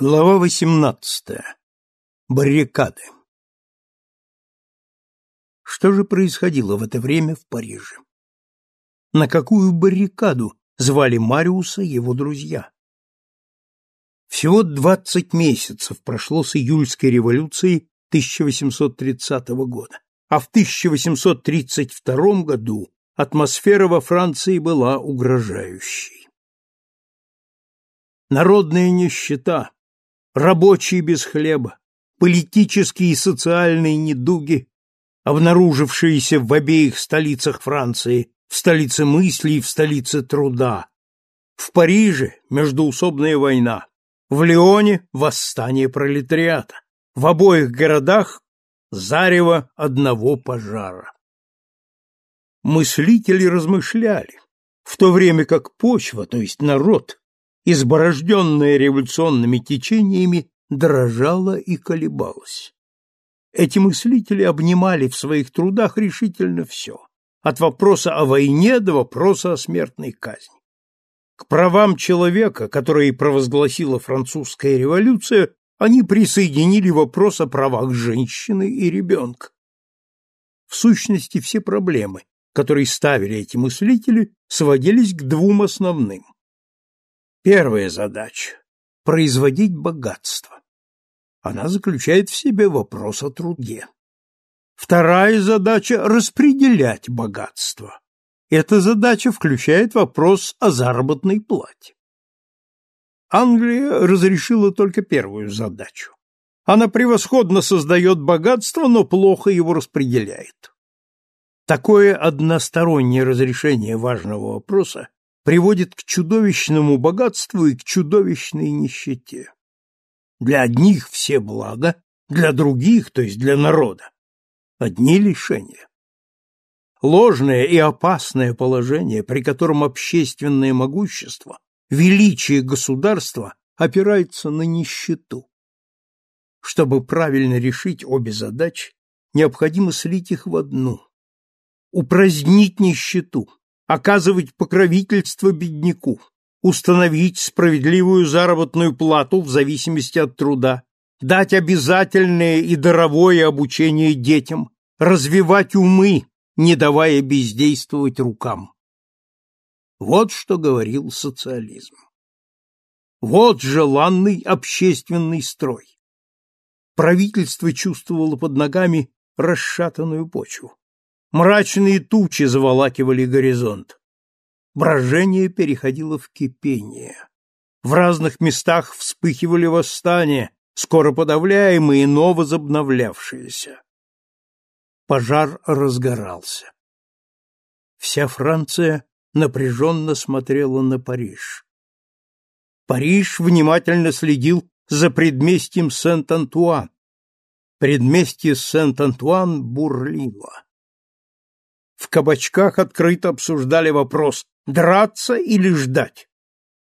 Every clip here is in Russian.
Глава 18. Баррикады. Что же происходило в это время в Париже? На какую баррикаду звали Мариуса его друзья? Всего 20 месяцев прошло с июльской революции 1830 года, а в 1832 году атмосфера во Франции была угрожающей. Народная нищета, рабочие без хлеба, политические и социальные недуги, обнаружившиеся в обеих столицах Франции, в столице мысли и в столице труда. В Париже междуусобная война, в Лионе восстание пролетариата, в обоих городах зарево одного пожара. Мыслители размышляли, в то время как почва, то есть народ, изборожденная революционными течениями, дрожала и колебалась. Эти мыслители обнимали в своих трудах решительно все, от вопроса о войне до вопроса о смертной казни. К правам человека, которые провозгласила французская революция, они присоединили вопрос о правах женщины и ребенка. В сущности, все проблемы, которые ставили эти мыслители, сводились к двум основным. Первая задача – производить богатство. Она заключает в себе вопрос о труде. Вторая задача – распределять богатство. Эта задача включает вопрос о заработной плате. Англия разрешила только первую задачу. Она превосходно создает богатство, но плохо его распределяет. Такое одностороннее разрешение важного вопроса приводит к чудовищному богатству и к чудовищной нищете. Для одних все блага, для других, то есть для народа, одни лишения. Ложное и опасное положение, при котором общественное могущество, величие государства опирается на нищету. Чтобы правильно решить обе задачи, необходимо слить их в одну. Упразднить нищету, оказывать покровительство бедняку, установить справедливую заработную плату в зависимости от труда, дать обязательное и даровое обучение детям, развивать умы, не давая бездействовать рукам. Вот что говорил социализм. Вот желанный общественный строй. Правительство чувствовало под ногами расшатанную почву. Мрачные тучи заволакивали горизонт. Брожение переходило в кипение. В разных местах вспыхивали восстания, скоро подавляемые, но возобновлявшиеся. Пожар разгорался. Вся Франция напряженно смотрела на Париж. Париж внимательно следил за предместьем Сент-Антуан. Предместье Сент-Антуан бурлило. В кабачках открыто обсуждали вопрос, драться или ждать.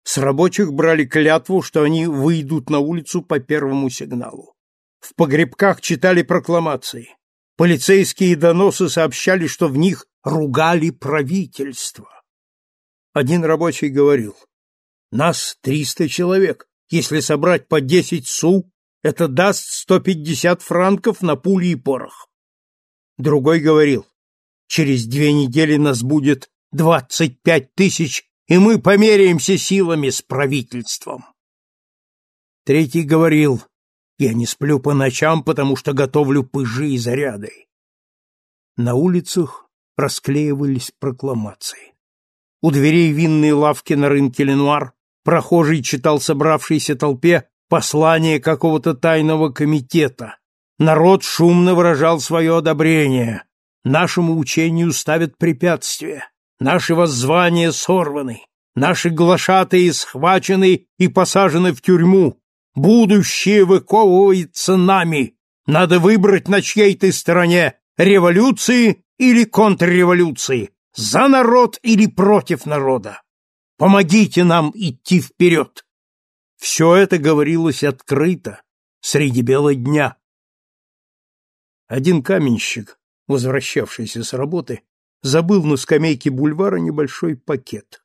С рабочих брали клятву, что они выйдут на улицу по первому сигналу. В погребках читали прокламации. Полицейские доносы сообщали, что в них ругали правительство. Один рабочий говорил, «Нас триста человек. Если собрать по десять су, это даст сто пятьдесят франков на пули и порох». Другой говорил, Через две недели нас будет двадцать пять тысяч, и мы померяемся силами с правительством. Третий говорил, я не сплю по ночам, потому что готовлю пыжи и заряды. На улицах расклеивались прокламации. У дверей винной лавки на рынке Ленуар прохожий читал собравшейся толпе послание какого-то тайного комитета. Народ шумно выражал свое одобрение. Нашему учению ставят препятствия, наши воззвания сорваны, наши глашатые схвачены и посажены в тюрьму, будущее выковывается нами, надо выбрать на чьей ты стороне, революции или контрреволюции, за народ или против народа. Помогите нам идти вперед. Все это говорилось открыто, среди бела дня. Один каменщик, возвращавшийся с работы, забыл на скамейке бульвара небольшой пакет.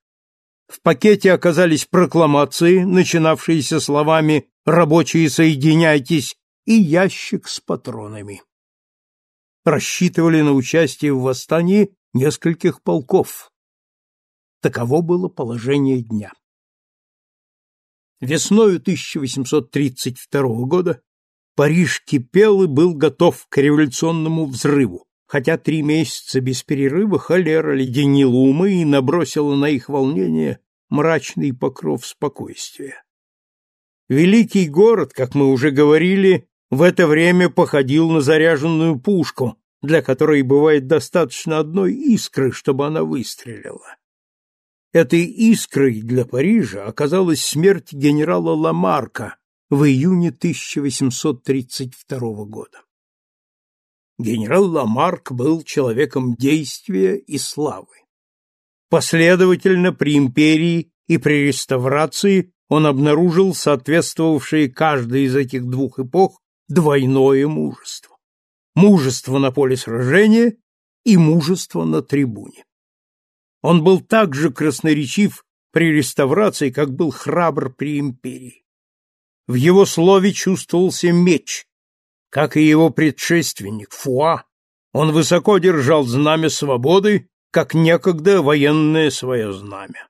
В пакете оказались прокламации, начинавшиеся словами рабочие соединяйтесь, и ящик с патронами. Рассчитывали на участие в восстании нескольких полков. Таково было положение дня. Весною 1832 года Париж кипел и был готов к революционному взрыву, хотя три месяца без перерыва холера леденила умы и набросила на их волнение мрачный покров спокойствия. Великий город, как мы уже говорили, в это время походил на заряженную пушку, для которой бывает достаточно одной искры, чтобы она выстрелила. Этой искрой для Парижа оказалась смерть генерала Ламарка в июне 1832 года. Генерал Ламарк был человеком действия и славы. Последовательно при империи и при реставрации он обнаружил соответствовавшие каждой из этих двух эпох двойное мужество. Мужество на поле сражения и мужество на трибуне. Он был так же красноречив при реставрации, как был храбр при империи. В его слове чувствовался меч, как и его предшественник Фуа. Он высоко держал знамя свободы, как некогда военное свое знамя.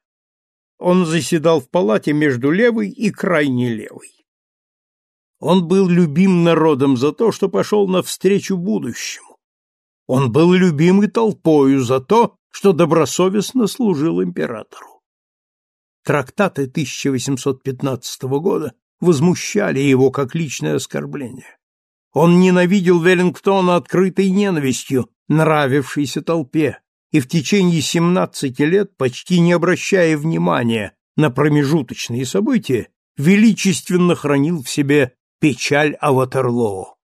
Он заседал в палате между левой и крайне левой. Он был любим народом за то, что пошел навстречу будущему. Он был любим и толпою за то, что добросовестно служил императору. Трактаты 1815 года возмущали его как личное оскорбление. Он ненавидел Веллингтона открытой ненавистью, нравившейся толпе, и в течение 17 лет, почти не обращая внимания на промежуточные события, величественно хранил в себе печаль о Ватерлоо.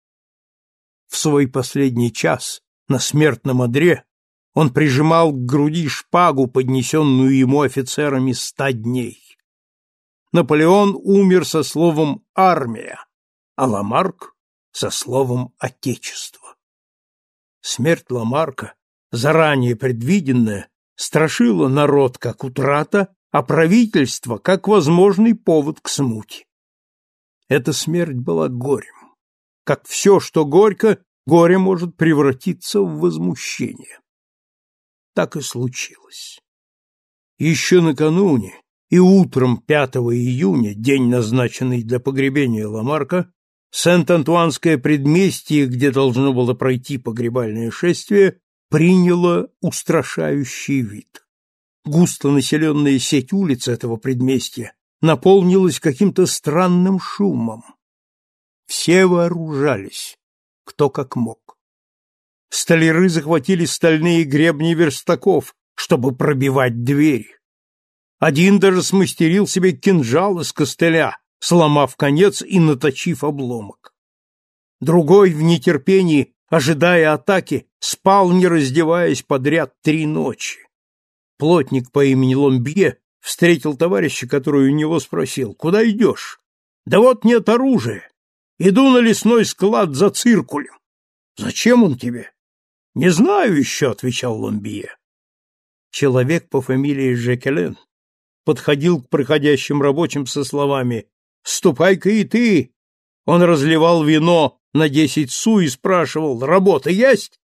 В свой последний час на смертном одре он прижимал к груди шпагу, поднесенную ему офицерами ста дней. Наполеон умер со словом «армия», а Ламарк — со словом «отечество». Смерть Ламарка, заранее предвиденная, страшила народ как утрата, а правительство как возможный повод к смуте. Эта смерть была горем. Как все, что горько, горе может превратиться в возмущение. Так и случилось. Еще накануне и утром 5 июня, день, назначенный для погребения Ламарка, Сент-Антуанское предместье, где должно было пройти погребальное шествие, приняло устрашающий вид. Густо населенная сеть улиц этого предместья наполнилась каким-то странным шумом. Все вооружались, кто как мог. Столяры захватили стальные гребни верстаков, чтобы пробивать двери. Один даже смастерил себе кинжал из костыля, сломав конец и наточив обломок. Другой в нетерпении, ожидая атаки, спал, не раздеваясь подряд три ночи. Плотник по имени Ломбье Встретил товарища, который у него спросил, куда идешь? Да вот нет оружия. Иду на лесной склад за циркулем. Зачем он тебе? Не знаю еще, отвечал Ламбие. Человек по фамилии Жекелен подходил к проходящим рабочим со словами «Ступай-ка и ты!» Он разливал вино на десять су и спрашивал «Работа есть?»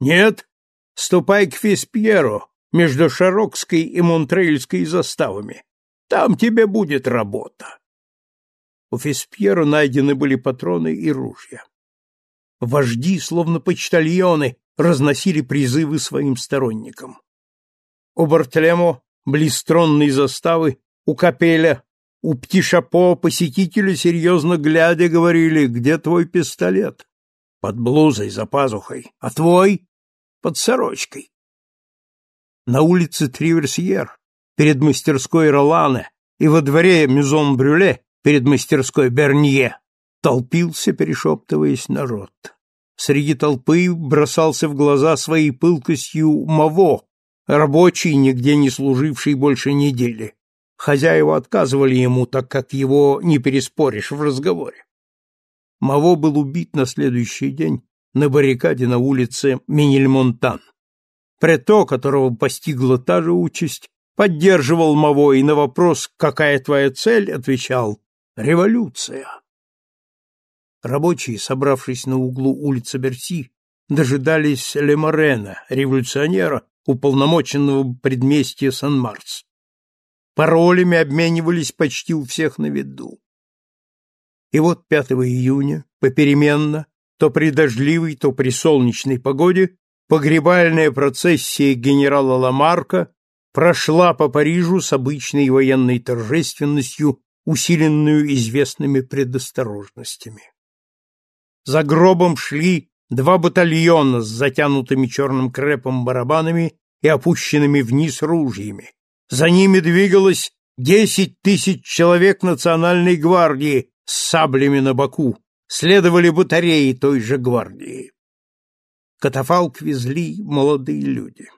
«Нет, ступай к Фиспьеру, между Шарокской и Монтрейльской заставами. Там тебе будет работа. У Феспьера найдены были патроны и ружья. Вожди, словно почтальоны, разносили призывы своим сторонникам. У Бартлемо, близ тронной заставы, у Капеля, у Птишапо посетители, серьезно глядя, говорили, где твой пистолет? Под блузой, за пазухой. А твой? Под сорочкой на улице Триверсьер, перед мастерской Ролане и во дворе Мюзон-Брюле, перед мастерской Бернье, толпился, перешептываясь, народ. Среди толпы бросался в глаза своей пылкостью Маво, рабочий, нигде не служивший больше недели. Хозяева отказывали ему, так как его не переспоришь в разговоре. Маво был убит на следующий день на баррикаде на улице Минельмонтан. Прето, которого постигла та же участь, поддерживал Маво и на вопрос «Какая твоя цель?» отвечал «Революция». Рабочие, собравшись на углу улицы Берси, дожидались Леморена, революционера, уполномоченного предместья Сан-Марс. Паролями обменивались почти у всех на виду. И вот 5 июня, попеременно, то при дождливой, то при солнечной погоде, погребальная процессия генерала Ламарка прошла по Парижу с обычной военной торжественностью, усиленную известными предосторожностями. За гробом шли два батальона с затянутыми черным крепом барабанами и опущенными вниз ружьями. За ними двигалось десять тысяч человек национальной гвардии с саблями на боку. Следовали батареи той же гвардии. Катафалк везли молодые люди.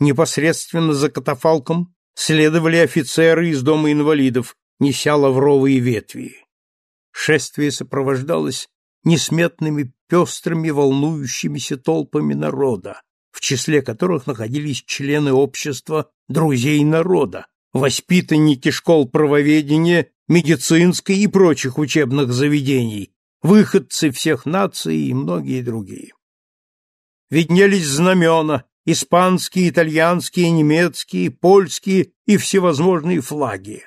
Непосредственно за катафалком следовали офицеры из дома инвалидов, неся лавровые ветви. Шествие сопровождалось несметными пестрыми волнующимися толпами народа, в числе которых находились члены общества друзей народа, воспитанники школ правоведения, медицинской и прочих учебных заведений, выходцы всех наций и многие другие. Виднелись знамена, испанские, итальянские, немецкие, польские и всевозможные флаги.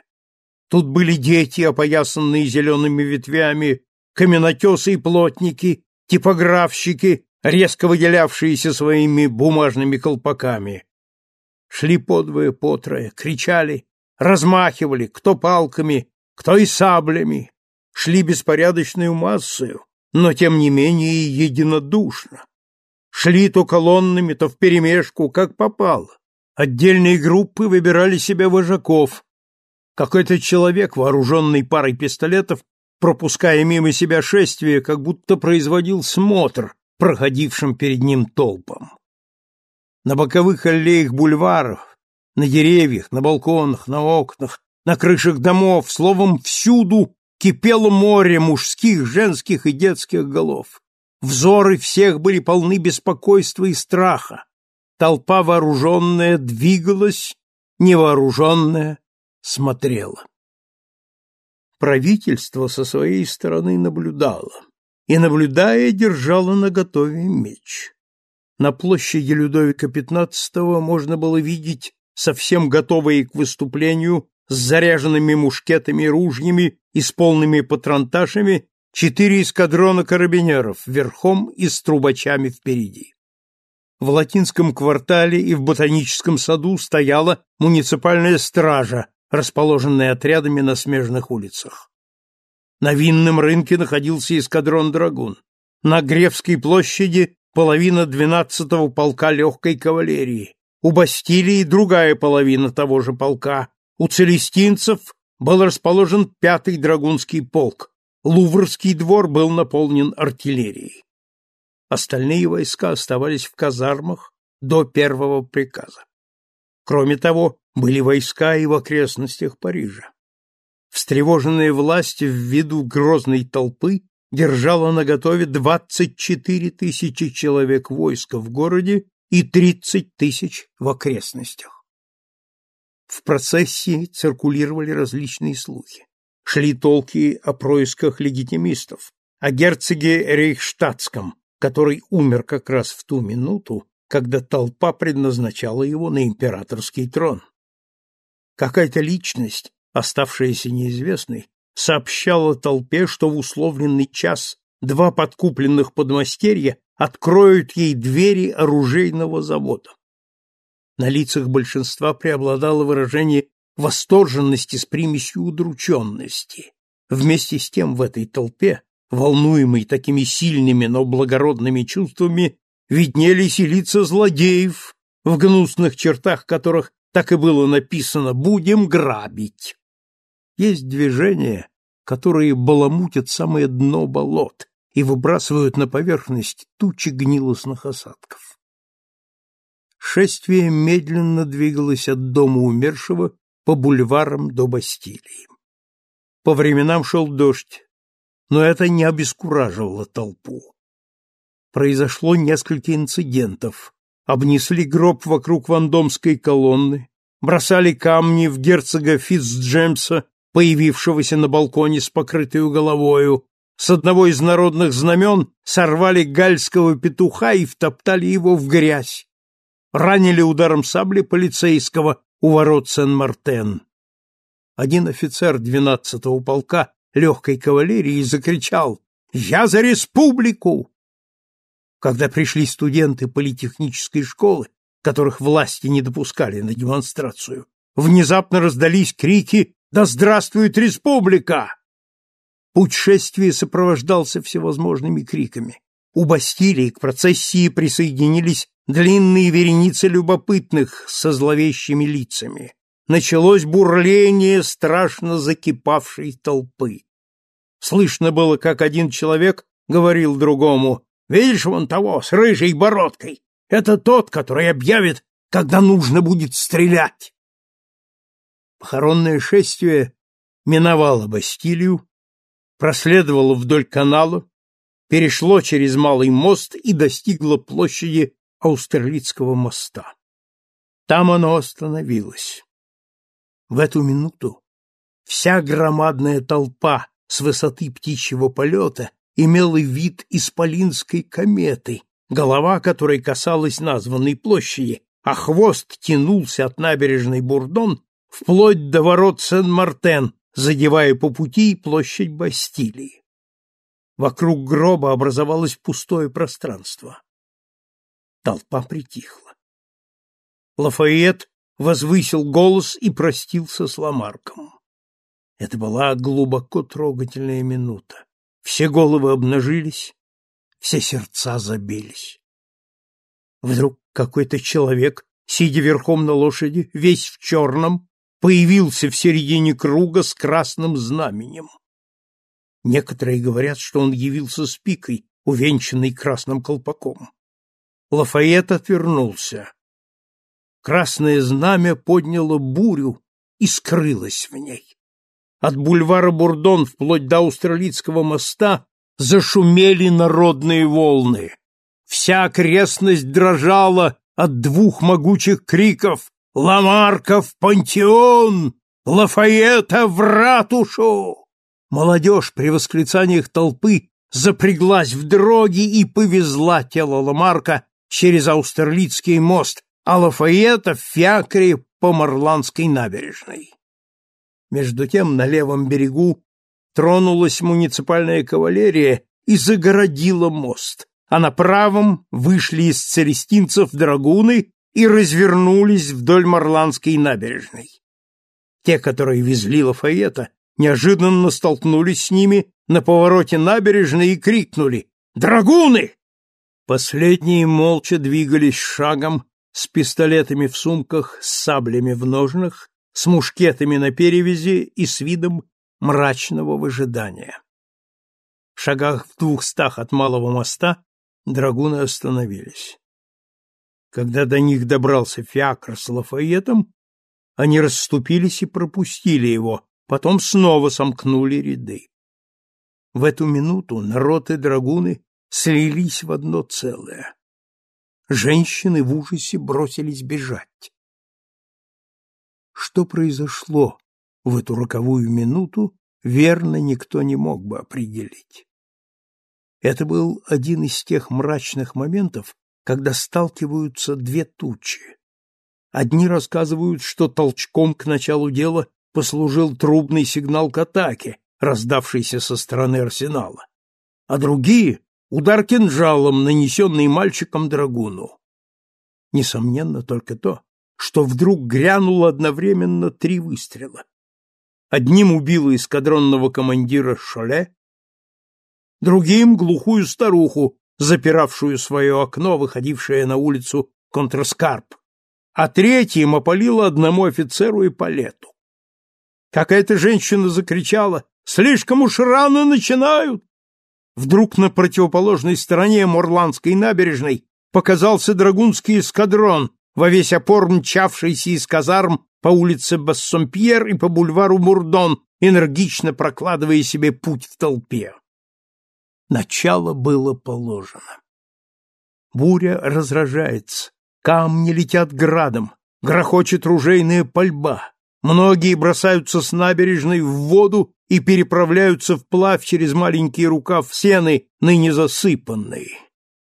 Тут были дети, опоясанные зелеными ветвями, каменотесы и плотники, типографщики, резко выделявшиеся своими бумажными колпаками. Шли подвое потрое, кричали, размахивали, кто палками, кто и саблями, шли беспорядочную массою, но тем не менее единодушно. Шли то колоннами, то вперемешку, как попало. Отдельные группы выбирали себе вожаков. Какой-то человек, вооруженный парой пистолетов, пропуская мимо себя шествие, как будто производил смотр проходившим перед ним толпам. На боковых аллеях бульваров, на деревьях, на балконах, на окнах, на крышах домов, словом, всюду кипело море мужских, женских и детских голов. Взоры всех были полны беспокойства и страха. Толпа вооруженная двигалась, невооруженная смотрела правительство со своей стороны наблюдало, и, наблюдая, держало наготове меч. На площади Людовика XV можно было видеть совсем готовые к выступлению с заряженными мушкетами и ружьями и с полными патронташами четыре эскадрона карабинеров верхом и с трубачами впереди. В латинском квартале и в ботаническом саду стояла муниципальная стража расположенные отрядами на смежных улицах. На винном рынке находился эскадрон «Драгун». На Гревской площади половина 12-го полка легкой кавалерии. У Бастилии другая половина того же полка. У целестинцев был расположен пятый драгунский полк. Луврский двор был наполнен артиллерией. Остальные войска оставались в казармах до первого приказа. Кроме того, были войска и в окрестностях Парижа. Встревоженная власть в виду грозной толпы держала наготове 24 тысячи человек войска в городе и 30 тысяч в окрестностях. В процессии циркулировали различные слухи. Шли толки о происках легитимистов, о герцоге Рейхштадтском, который умер как раз в ту минуту, когда толпа предназначала его на императорский трон. Какая-то личность, оставшаяся неизвестной, сообщала толпе, что в условленный час два подкупленных подмастерья откроют ей двери оружейного завода. На лицах большинства преобладало выражение восторженности с примесью удрученности. Вместе с тем в этой толпе, волнуемой такими сильными, но благородными чувствами, виднелись и лица злодеев, в гнусных чертах которых так и было написано «Будем грабить». Есть движения, которые баламутят самое дно болот и выбрасывают на поверхность тучи гнилостных осадков. Шествие медленно двигалось от дома умершего по бульварам до Бастилии. По временам шел дождь, но это не обескураживало толпу. Произошло несколько инцидентов, обнесли гроб вокруг вандомской колонны, бросали камни в герцога Фицджемса, появившегося на балконе с покрытой головою, с одного из народных знамен сорвали гальского петуха и втоптали его в грязь. Ранили ударом сабли полицейского у ворот Сен-Мартен. Один офицер 12-го полка легкой кавалерии закричал «Я за республику!» Когда пришли студенты политехнической школы, которых власти не допускали на демонстрацию, внезапно раздались крики «Да здравствует республика!» Путь шествия сопровождался всевозможными криками. У Бастилии к процессии присоединились длинные вереницы любопытных со зловещими лицами. Началось бурление страшно закипавшей толпы. Слышно было, как один человек говорил другому, «Видишь вон того, с рыжей бородкой? Это тот, который объявит, когда нужно будет стрелять!» Похоронное шествие миновало Бастилию, проследовало вдоль канала, перешло через Малый мост и достигло площади Аустерлицкого моста. Там оно остановилось. В эту минуту вся громадная толпа с высоты птичьего полета имела вид исполинской кометы, голова которой касалась названной площади, а хвост тянулся от набережной Бурдон вплоть до ворот Сен-Мартен, задевая по пути площадь Бастилии. Вокруг гроба образовалось пустое пространство. Толпа притихла. Лафайет возвысил голос и простился с Ламарком. Это была глубоко трогательная минута. Все головы обнажились, все сердца забились. Вдруг какой-то человек, сидя верхом на лошади, весь в черном, появился в середине круга с красным знаменем. Некоторые говорят, что он явился с пикой, увенчанной красным колпаком. Лафайет отвернулся. Красное знамя подняло бурю и скрылось в ней. От бульвара Бурдон вплоть до Австралийского моста зашумели народные волны. Вся окрестность дрожала от двух могучих криков Ламарка в пантеон! Лафаета в ратушу! Молодежь при восклицаниях толпы запряглась в дроги и повезла тело Ламарка через Аустерлицкий мост, а Лафаета в фиакре по Марландской набережной. Между тем на левом берегу тронулась муниципальная кавалерия и загородила мост, а на правом вышли из царестинцев драгуны и развернулись вдоль Марландской набережной. Те, которые везли Лафайета, неожиданно столкнулись с ними на повороте набережной и крикнули «Драгуны!». Последние молча двигались шагом с пистолетами в сумках, с саблями в ножнах, с мушкетами на перевязи и с видом мрачного выжидания. В шагах в двухстах от малого моста драгуны остановились. Когда до них добрался фиакр с Лафаетом, они расступились и пропустили его, потом снова сомкнули ряды. В эту минуту народ и драгуны слились в одно целое. Женщины в ужасе бросились бежать. Что произошло в эту роковую минуту, верно никто не мог бы определить. Это был один из тех мрачных моментов, когда сталкиваются две тучи. Одни рассказывают, что толчком к началу дела послужил трубный сигнал к атаке, раздавшийся со стороны арсенала, а другие — удар кинжалом, нанесенный мальчиком драгуну. Несомненно только то, что вдруг грянуло одновременно три выстрела. Одним убило эскадронного командира Шоле, другим — глухую старуху, запиравшую свое окно, выходившее на улицу Контраскарп, а третьим опалило одному офицеру и палету. Какая-то женщина закричала «Слишком уж рано начинают!» Вдруг на противоположной стороне Морландской набережной показался драгунский эскадрон, во весь опор мчавшийся из казарм по улице Бассомпьер и по бульвару Мурдон, энергично прокладывая себе путь в толпе. Начало было положено. Буря разражается, камни летят градом, грохочет ружейная пальба, Многие бросаются с набережной в воду и переправляются вплавь через маленький рукав сены, ныне засыпанные.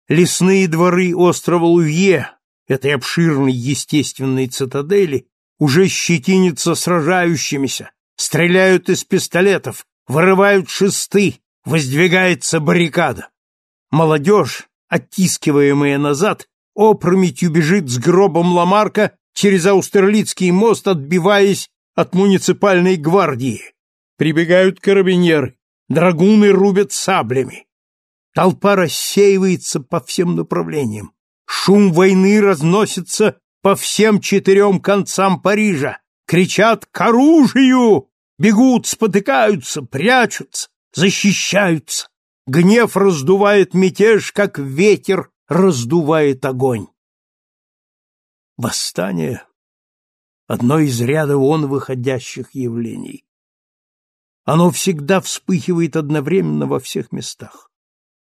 Лесные дворы острова Лувье, этой обширной естественной цитадели, уже щетинятся сражающимися, стреляют из пистолетов, вырывают шесты, воздвигается баррикада. Молодежь, оттискиваемая назад, опрометью бежит с гробом Ламарка через Аустерлицкий мост, отбиваясь от муниципальной гвардии. Прибегают карабинеры, драгуны рубят саблями. Толпа рассеивается по всем направлениям. Шум войны разносится по всем четырем концам Парижа. Кричат «К оружию!» Бегут, спотыкаются, прячутся, защищаются. Гнев раздувает мятеж, как ветер раздувает огонь. Восстание — одно из ряда вон выходящих явлений. Оно всегда вспыхивает одновременно во всех местах.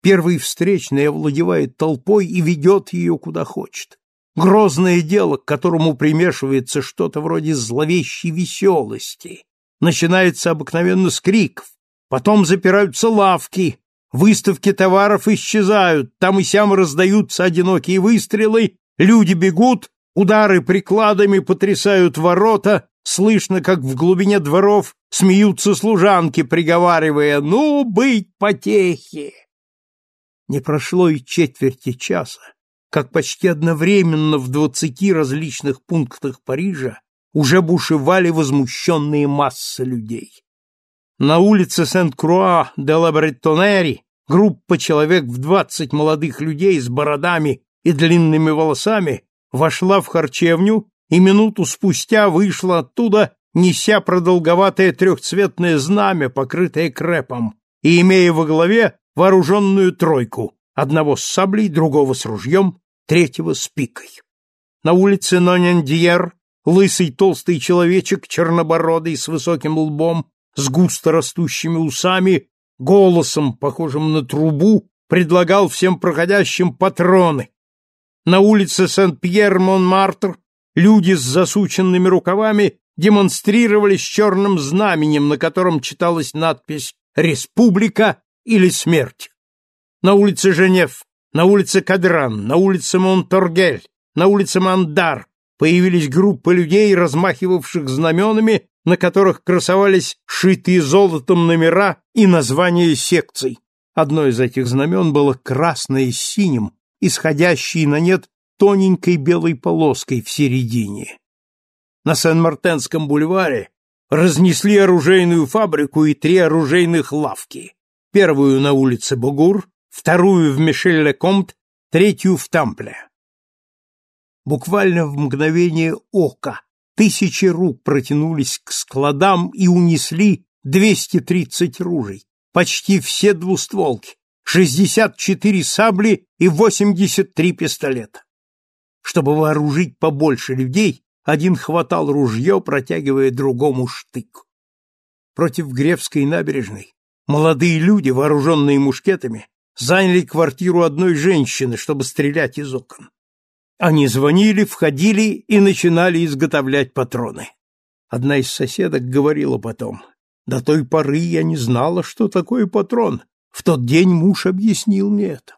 Первый встречный овладевает толпой и ведет ее куда хочет. Грозное дело, к которому примешивается что-то вроде зловещей веселости. Начинается обыкновенно с криков, потом запираются лавки, выставки товаров исчезают, там и сям раздаются одинокие выстрелы, люди бегут, Удары прикладами потрясают ворота, слышно, как в глубине дворов смеются служанки, приговаривая «Ну, быть потехи!». Не прошло и четверти часа, как почти одновременно в двадцати различных пунктах Парижа уже бушевали возмущенные массы людей. На улице Сент-Круа де ла группа человек в двадцать молодых людей с бородами и длинными волосами вошла в харчевню и минуту спустя вышла оттуда, неся продолговатое трехцветное знамя, покрытое крепом, и имея во главе вооруженную тройку, одного с саблей, другого с ружьем, третьего с пикой. На улице Нонендьер лысый толстый человечек, чернобородый, с высоким лбом, с густо растущими усами, голосом, похожим на трубу, предлагал всем проходящим патроны, на улице Сен-Пьер-Монмартр люди с засученными рукавами демонстрировали с черным знаменем, на котором читалась надпись «Республика» или «Смерть». На улице Женев, на улице Кадран, на улице Монторгель, на улице Мандар появились группы людей, размахивавших знаменами, на которых красовались шитые золотом номера и названия секций. Одно из этих знамен было красное с синим, исходящие на нет тоненькой белой полоской в середине. На Сен-Мартенском бульваре разнесли оружейную фабрику и три оружейных лавки. Первую на улице Бугур, вторую в Мишель-ле-Комт, третью в Тампле. Буквально в мгновение ока тысячи рук протянулись к складам и унесли 230 ружей, почти все двустволки, 64 сабли и 83 пистолета. Чтобы вооружить побольше людей, один хватал ружье, протягивая другому штык. Против Гревской набережной молодые люди, вооруженные мушкетами, заняли квартиру одной женщины, чтобы стрелять из окон. Они звонили, входили и начинали изготовлять патроны. Одна из соседок говорила потом, «До той поры я не знала, что такое патрон, в тот день муж объяснил мне это.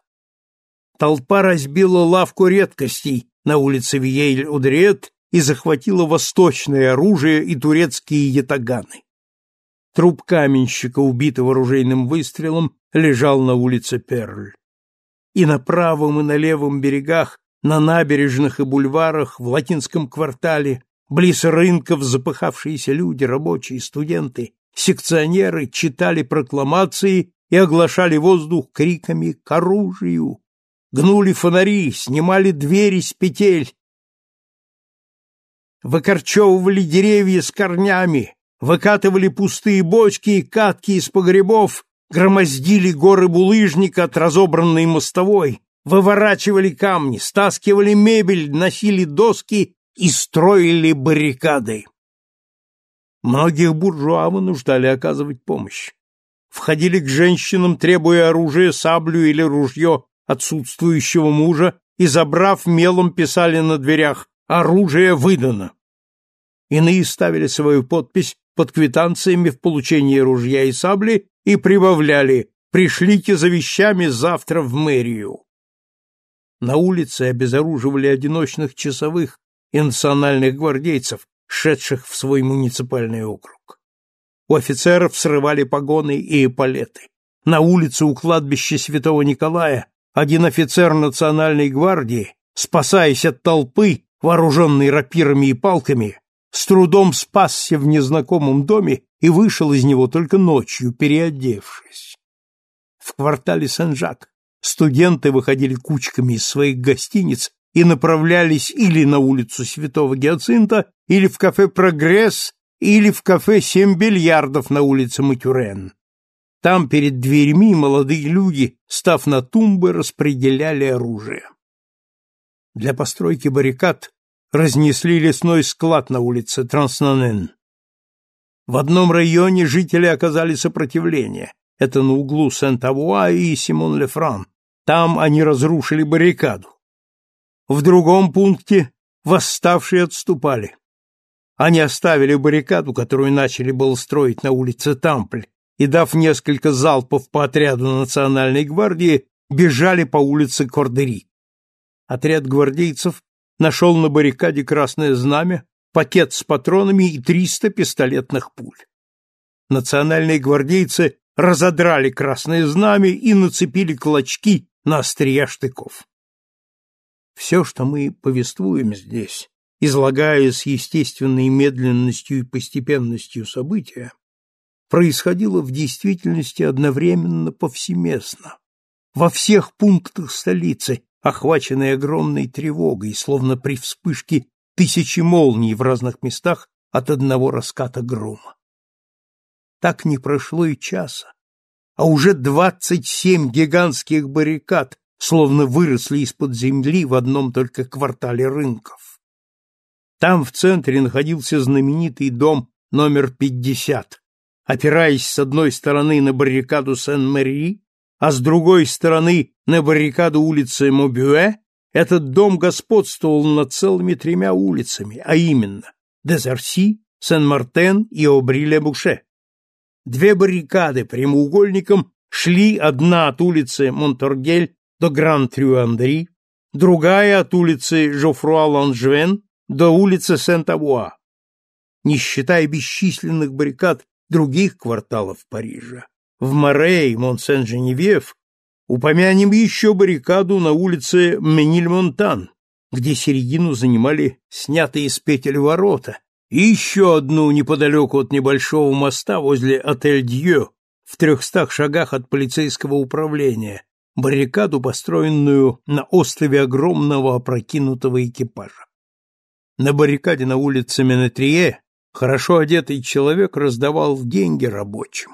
Толпа разбила лавку редкостей на улице Виейль-Удрет и захватила восточное оружие и турецкие ятаганы. Труп каменщика, убитого ружейным выстрелом, лежал на улице Перль. И на правом и на левом берегах, на набережных и бульварах, в латинском квартале, близ рынков запыхавшиеся люди, рабочие, студенты, секционеры читали прокламации и оглашали воздух криками «К оружию!», гнули фонари, снимали двери с петель, выкорчевывали деревья с корнями, выкатывали пустые бочки и катки из погребов, громоздили горы булыжника от разобранной мостовой, выворачивали камни, стаскивали мебель, носили доски и строили баррикады. Многих буржуа вынуждали оказывать помощь входили к женщинам, требуя оружия, саблю или ружье отсутствующего мужа, и, забрав, мелом писали на дверях «Оружие выдано». Иные ставили свою подпись под квитанциями в получении ружья и сабли и прибавляли «Пришлите за вещами завтра в мэрию». На улице обезоруживали одиночных часовых и национальных гвардейцев, шедших в свой муниципальный округ. У офицеров срывали погоны и эполеты. На улице у кладбища святого Николая один офицер национальной гвардии, спасаясь от толпы, вооруженный рапирами и палками, с трудом спасся в незнакомом доме и вышел из него только ночью, переодевшись. В квартале Сен-Жак студенты выходили кучками из своих гостиниц и направлялись или на улицу Святого Гиацинта, или в кафе «Прогресс», или в кафе «Семь бильярдов» на улице Матюрен. Там перед дверьми молодые люди, став на тумбы, распределяли оружие. Для постройки баррикад разнесли лесной склад на улице Транснанен. В одном районе жители оказали сопротивление. Это на углу Сент-Авуа и Симон-Лефран. Там они разрушили баррикаду. В другом пункте восставшие отступали. Они оставили баррикаду, которую начали было строить на улице Тампль, и, дав несколько залпов по отряду национальной гвардии, бежали по улице Кордери. Отряд гвардейцев нашел на баррикаде красное знамя, пакет с патронами и триста пистолетных пуль. Национальные гвардейцы разодрали красное знамя и нацепили клочки на острия штыков. Все, что мы повествуем здесь, излагая с естественной медленностью и постепенностью события, происходило в действительности одновременно повсеместно, во всех пунктах столицы, охваченной огромной тревогой, словно при вспышке тысячи молний в разных местах от одного раската грома. Так не прошло и часа, а уже двадцать семь гигантских баррикад словно выросли из-под земли в одном только квартале рынков. Там в центре находился знаменитый дом номер пятьдесят, опираясь с одной стороны на баррикаду Сен-Мари, а с другой стороны на баррикаду улицы Мобюэ, этот дом господствовал над целыми тремя улицами, а именно Дезарси, Сен-Мартен и Обри-ле-Буше. Две баррикады прямоугольником шли одна от улицы Монторгель до Гран-Трюандри, другая от улицы Жофруа-Ланжвен до улицы Сент-Авуа. Не считая бесчисленных баррикад других кварталов Парижа. В Море и Мон-Сен-Женевьев упомянем еще баррикаду на улице Мениль-Монтан, где середину занимали снятые с петель ворота, и еще одну неподалеку от небольшого моста возле Отель-Дьё, в трехстах шагах от полицейского управления, баррикаду, построенную на острове огромного опрокинутого экипажа. На баррикаде на улице Менетрие Хорошо одетый человек раздавал деньги рабочим.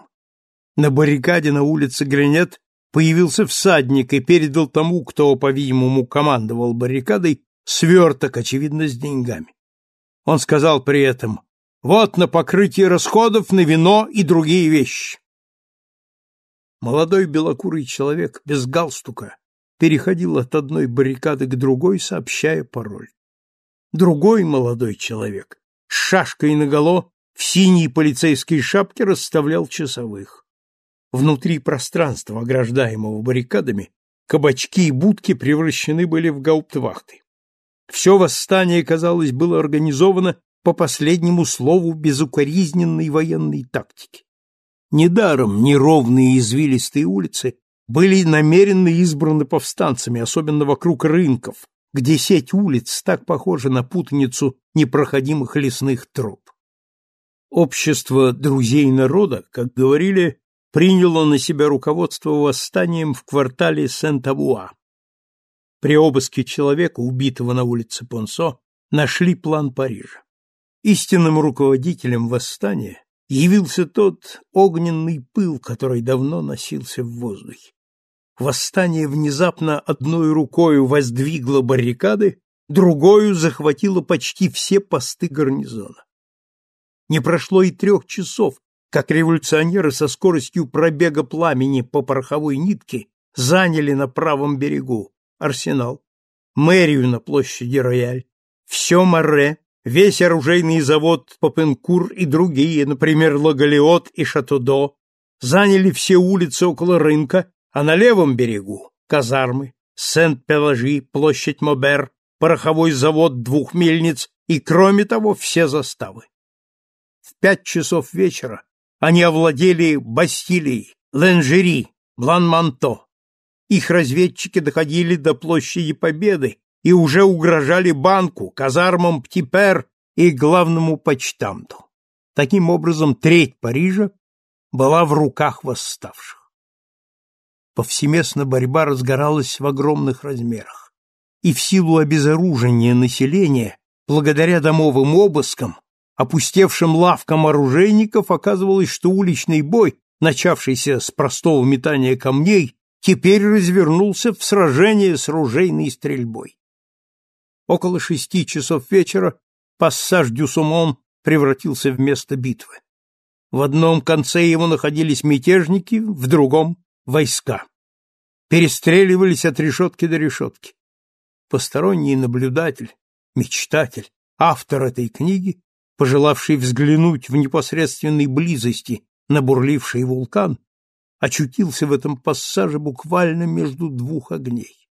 На баррикаде на улице Гренет появился всадник и передал тому, кто, по-видимому, командовал баррикадой, сверток, очевидно, с деньгами. Он сказал при этом «Вот на покрытие расходов на вино и другие вещи». Молодой белокурый человек без галстука переходил от одной баррикады к другой, сообщая пароль. Другой молодой человек с шашкой наголо в синей полицейской шапке расставлял часовых. Внутри пространства, ограждаемого баррикадами, кабачки и будки превращены были в гауптвахты. Все восстание, казалось, было организовано по последнему слову безукоризненной военной тактики. Недаром неровные извилистые улицы были намеренно избраны повстанцами, особенно вокруг рынков, где сеть улиц так похожа на путаницу непроходимых лесных троп. Общество друзей народа, как говорили, приняло на себя руководство восстанием в квартале Сент-Авуа. При обыске человека, убитого на улице Понсо, нашли план Парижа. Истинным руководителем восстания явился тот огненный пыл, который давно носился в воздухе. Восстание внезапно одной рукою воздвигло баррикады, другою захватило почти все посты гарнизона. Не прошло и трех часов, как революционеры со скоростью пробега пламени по пороховой нитке заняли на правом берегу арсенал, мэрию на площади Рояль, все Море, весь оружейный завод Попенкур и другие, например, Лагалиот и Шатудо, заняли все улицы около рынка, а на левом берегу – казармы, Сент-Пеложи, площадь Мобер, пороховой завод двух мельниц и, кроме того, все заставы. В пять часов вечера они овладели Бастилией, Ленжери, Блан-Манто. Их разведчики доходили до площади Победы и уже угрожали банку, казармам Птипер и главному почтамту. Таким образом, треть Парижа была в руках восставших. Повсеместно борьба разгоралась в огромных размерах, и в силу обезоружения населения, благодаря домовым обыскам, опустевшим лавкам оружейников, оказывалось, что уличный бой, начавшийся с простого метания камней, теперь развернулся в сражение с ружейной стрельбой. Около шести часов вечера пассаж Дюсумон превратился в место битвы. В одном конце его находились мятежники, в другом — войска. Перестреливались от решетки до решетки. Посторонний наблюдатель, мечтатель, автор этой книги, пожелавший взглянуть в непосредственной близости на бурливший вулкан, очутился в этом пассаже буквально между двух огней.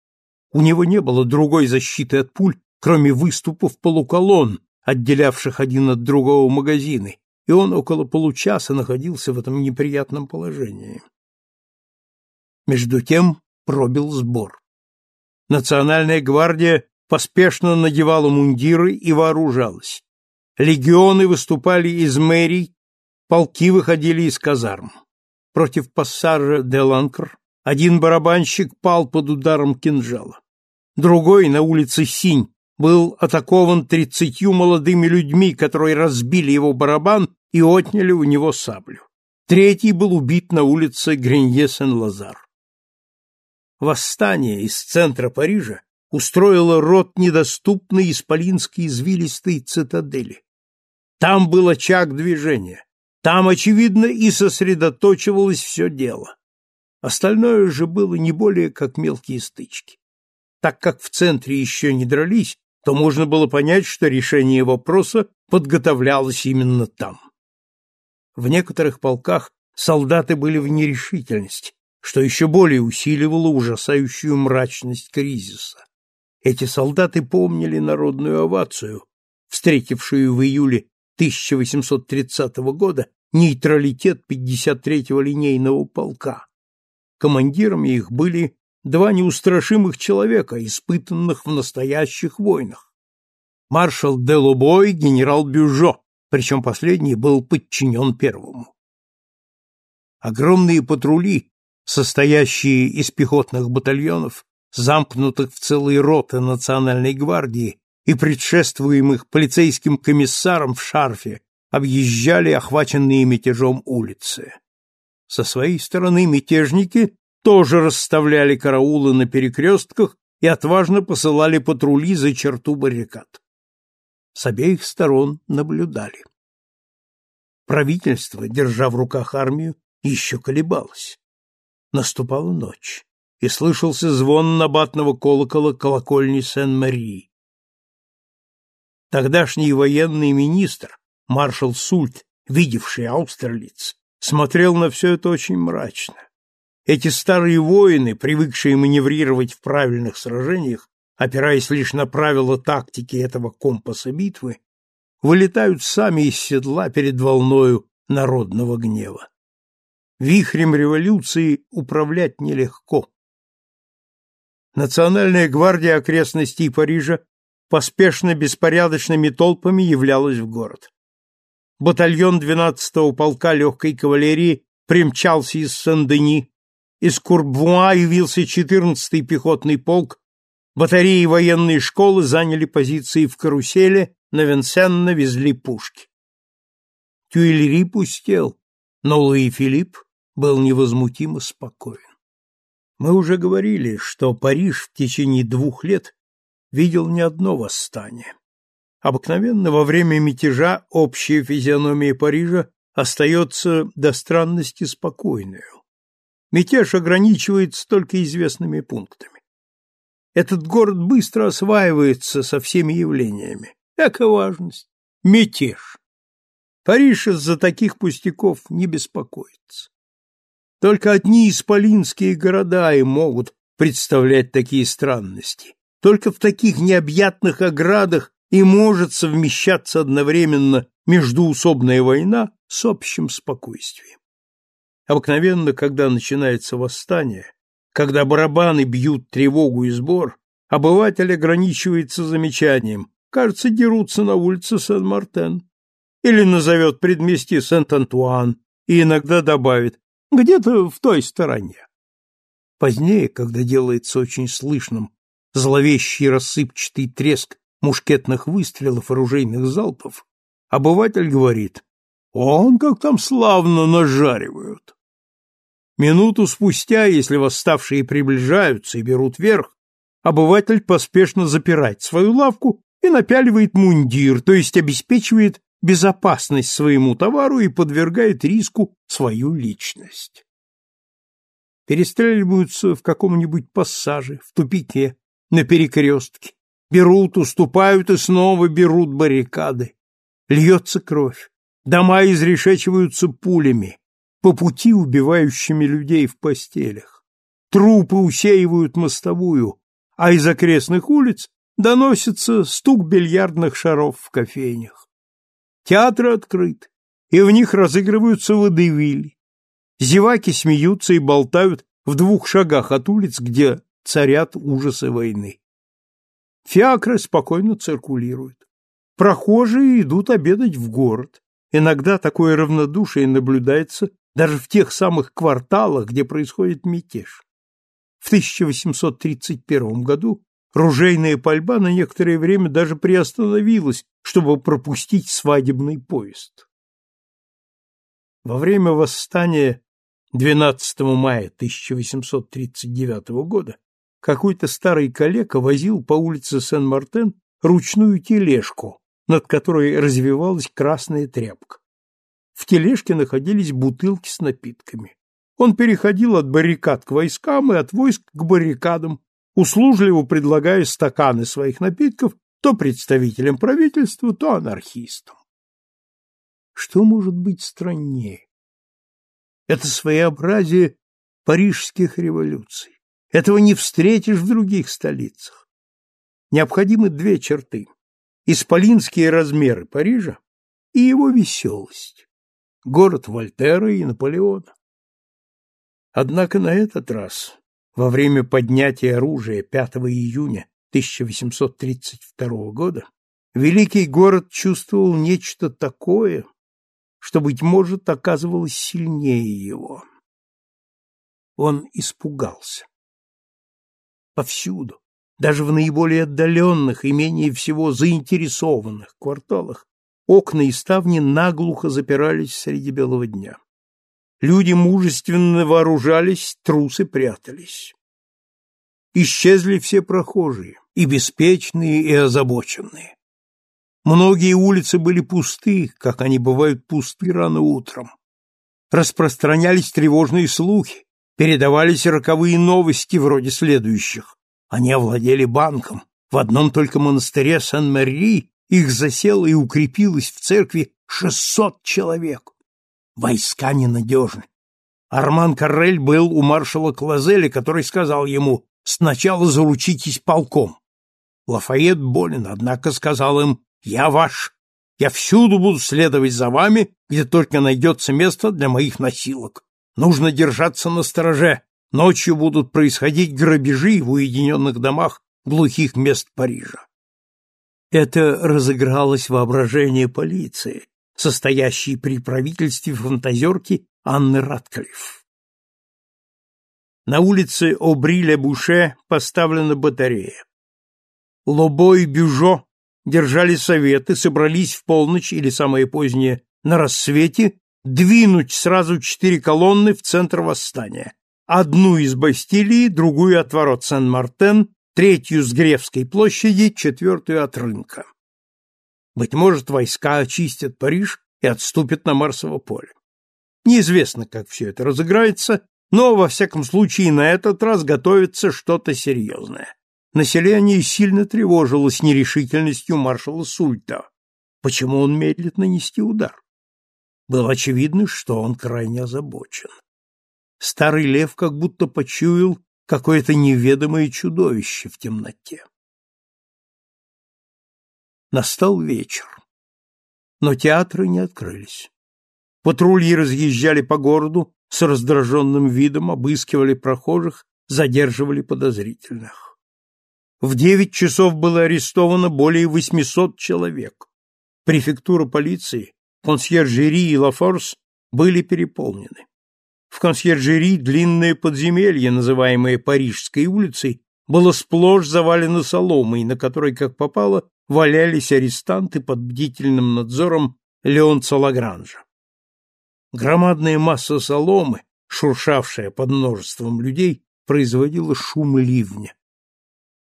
У него не было другой защиты от пуль, кроме выступов полуколонн, отделявших один от другого магазины, и он около получаса находился в этом неприятном положении. Между тем пробил сбор. Национальная гвардия поспешно надевала мундиры и вооружалась. Легионы выступали из мэрий, полки выходили из казарм. Против пассажа де Ланкр один барабанщик пал под ударом кинжала. Другой на улице Синь был атакован тридцатью молодыми людьми, которые разбили его барабан и отняли у него саблю. Третий был убит на улице Гренье-Сен-Лазар. Восстание из центра Парижа устроило рот недоступной исполинской извилистой цитадели. Там был очаг движения, там, очевидно, и сосредоточивалось все дело. Остальное же было не более как мелкие стычки. Так как в центре еще не дрались, то можно было понять, что решение вопроса подготовлялось именно там. В некоторых полках солдаты были в нерешительности, что еще более усиливало ужасающую мрачность кризиса. Эти солдаты помнили народную овацию, встретившую в июле 1830 года нейтралитет 53-го линейного полка. Командирами их были два неустрашимых человека, испытанных в настоящих войнах. Маршал де генерал Бюжо, причем последний был подчинен первому. Огромные патрули, состоящие из пехотных батальонов, замкнутых в целые роты национальной гвардии и предшествуемых полицейским комиссаром в шарфе, объезжали охваченные мятежом улицы. Со своей стороны мятежники тоже расставляли караулы на перекрестках и отважно посылали патрули за черту баррикад. С обеих сторон наблюдали. Правительство, держа в руках армию, еще колебалось. Наступала ночь, и слышался звон набатного колокола колокольни Сен-Мари. Тогдашний военный министр, маршал Сульт, видевший Аустерлиц, смотрел на все это очень мрачно. Эти старые воины, привыкшие маневрировать в правильных сражениях, опираясь лишь на правила тактики этого компаса битвы, вылетают сами из седла перед волною народного гнева. Вихрем революции управлять нелегко. Национальная гвардия окрестностей Парижа поспешно беспорядочными толпами являлась в город. Батальон 12-го полка легкой кавалерии примчался из Сен-Дени, из Курбуа явился 14-й пехотный полк, батареи военной школы заняли позиции в карусели, на Венсен навезли пушки. Тюильри пустел, но Луи Филипп был невозмутимо спокоен. Мы уже говорили, что Париж в течение двух лет видел не одно восстание. Обыкновенно во время мятежа общая физиономия Парижа остается до странности спокойную. Мятеж ограничивается только известными пунктами. Этот город быстро осваивается со всеми явлениями. Эка важность. Мятеж. Париж из-за таких пустяков не беспокоится. Только одни исполинские города и могут представлять такие странности. Только в таких необъятных оградах и может совмещаться одновременно междуусобная война с общим спокойствием. Обыкновенно, когда начинается восстание, когда барабаны бьют тревогу и сбор, обыватель ограничивается замечанием «кажется, дерутся на улице Сен-Мартен» или назовет предместье Сент-Антуан и иногда добавит «где-то в той стороне». Позднее, когда делается очень слышным зловещий рассыпчатый треск мушкетных выстрелов и ружейных залпов, обыватель говорит «Он как там славно нажаривают». Минуту спустя, если восставшие приближаются и берут верх, обыватель поспешно запирает свою лавку и напяливает мундир, то есть обеспечивает безопасность своему товару и подвергает риску свою личность. Перестреливаются в каком-нибудь пассаже, в тупике, на перекрестке, берут, уступают и снова берут баррикады. Льется кровь, дома изрешечиваются пулями, по пути убивающими людей в постелях. Трупы усеивают мостовую, а из окрестных улиц доносится стук бильярдных шаров в кофейнях. Театры открыты, и в них разыгрываются водевили. Зеваки смеются и болтают в двух шагах от улиц, где царят ужасы войны. Фиакры спокойно циркулируют. Прохожие идут обедать в город. Иногда такое равнодушие наблюдается даже в тех самых кварталах, где происходит мятеж. В 1831 году ружейная пальба на некоторое время даже приостановилась, чтобы пропустить свадебный поезд. Во время восстания 12 мая 1839 года какой-то старый калека возил по улице Сен-Мартен ручную тележку, над которой развивалась красная тряпка. В тележке находились бутылки с напитками. Он переходил от баррикад к войскам и от войск к баррикадам, услужливо предлагая стаканы своих напитков то представителям правительства, то анархистам. Что может быть страннее? Это своеобразие парижских революций. Этого не встретишь в других столицах. Необходимы две черты. Исполинские размеры Парижа и его веселость. Город Вольтера и Наполеона. Однако на этот раз, во время поднятия оружия 5 июня 1832 года, великий город чувствовал нечто такое, что, быть может, оказывалось сильнее его. Он испугался. Повсюду, даже в наиболее отдаленных и менее всего заинтересованных кварталах, окна и ставни наглухо запирались среди белого дня. Люди мужественно вооружались, трусы прятались. Исчезли все прохожие, и беспечные, и озабоченные. Многие улицы были пусты, как они бывают пусты рано утром. Распространялись тревожные слухи, передавались роковые новости вроде следующих. Они овладели банком. В одном только монастыре Сан-Мари их засело и укрепилось в церкви шестьсот человек. Войска ненадежны. Арман Каррель был у маршала Клазеля, который сказал ему «Сначала заручитесь полком». Лафайет болен, однако сказал им «Я ваш, я всюду буду следовать за вами, где только найдется место для моих носилок. Нужно держаться на стороже. Ночью будут происходить грабежи в уединенных домах глухих мест Парижа. Это разыгралось воображение полиции, состоящей при правительстве фантазерки Анны Ратклифф. На улице Обри-ле-Буше поставлена батарея. Лобо и Бюжо держали советы, собрались в полночь или самое позднее на рассвете двинуть сразу четыре колонны в центр восстания. Одну из Бастилии, другую от ворот Сен-Мартен, третью с Гревской площади, четвертую от рынка. Быть может, войска очистят Париж и отступят на Марсово поле. Неизвестно, как все это разыграется, но, во всяком случае, на этот раз готовится что-то серьезное. Население сильно тревожилось нерешительностью маршала Сульта. Почему он медлит нанести удар? Было очевидно, что он крайне озабочен. Старый лев как будто почуял какое-то неведомое чудовище в темноте. Настал вечер, но театры не открылись. Патрули разъезжали по городу с раздраженным видом, обыскивали прохожих, задерживали подозрительных. В девять часов было арестовано более 800 человек. Префектура полиции, консьержери и Лафорс были переполнены. В консьержери длинное подземелье, называемое Парижской улицей, было сплошь завалено соломой, на которой, как попало, валялись арестанты под бдительным надзором Леонца Лагранжа. Громадная масса соломы, шуршавшая под множеством людей, производила шум ливня.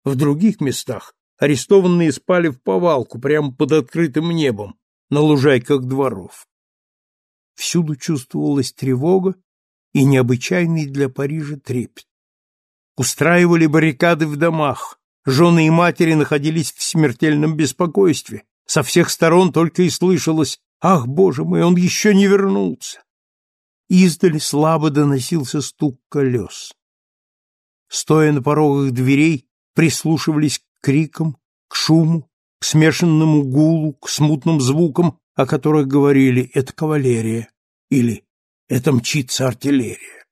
В других местах арестованные спали в повалку прямо под открытым небом, на лужайках дворов. Всюду чувствовалась тревога и необычайный для Парижа трепет. Устраивали баррикады в домах, жены и матери находились в смертельном беспокойстве, со всех сторон только и слышалось Ах, боже мой, он еще не вернулся! Издали слабо доносился стук колес. Стоя на порогах дверей, прислушивались к крикам, к шуму, к смешанному гулу, к смутным звукам, о которых говорили «это кавалерия» или «это мчится артиллерия».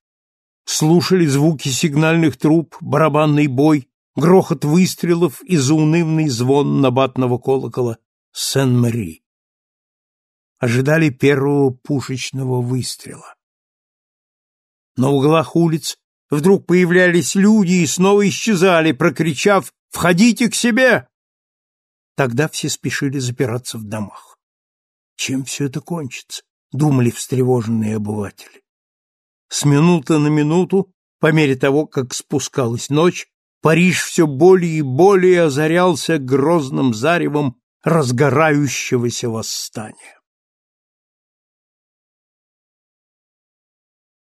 Слушали звуки сигнальных труб, барабанный бой, грохот выстрелов и заунывный звон набатного колокола Сен-Мари ожидали первого пушечного выстрела. На углах улиц вдруг появлялись люди и снова исчезали, прокричав «Входите к себе!». Тогда все спешили запираться в домах. Чем все это кончится? Думали встревоженные обыватели. С минуты на минуту, по мере того, как спускалась ночь, Париж все более и более озарялся грозным заревом разгорающегося восстания.